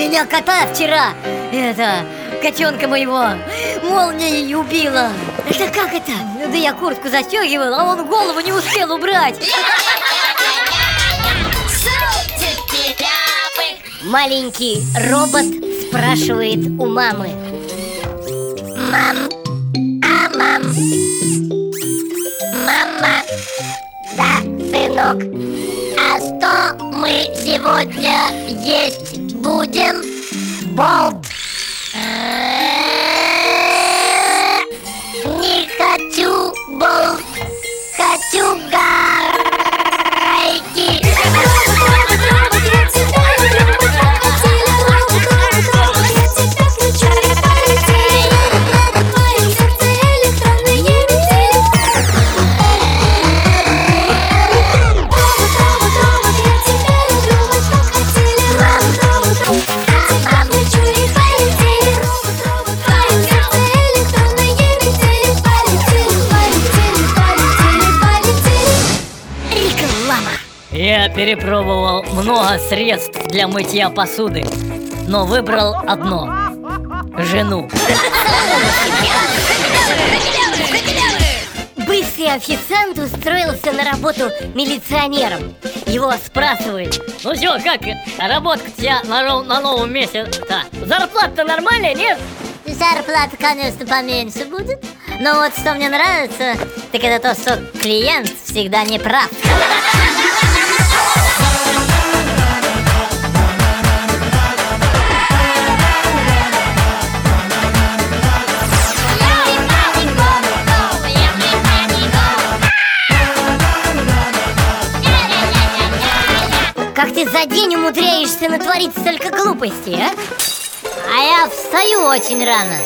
меня кота вчера, это, котенка моего, молнией убила. Это как это? Да я куртку застегивал, а он голову не успел убрать. Маленький робот спрашивает у мамы. Мам, а мам, мама, да, сынок, а что мы сегодня есть будем? Болт. Я перепробовал много средств для мытья посуды, но выбрал одно – жену. Быстрый официант устроился на работу милиционером. Его спрашивают. Ну все, как работка тебя на, на новом месте? -то? Зарплата-то нормальная, нет? Зарплата, конечно, поменьше будет. Но вот что мне нравится, так это то, что клиент всегда не прав. Как ты за день умудряешься натворить столько глупостей, а? А я встаю очень рано.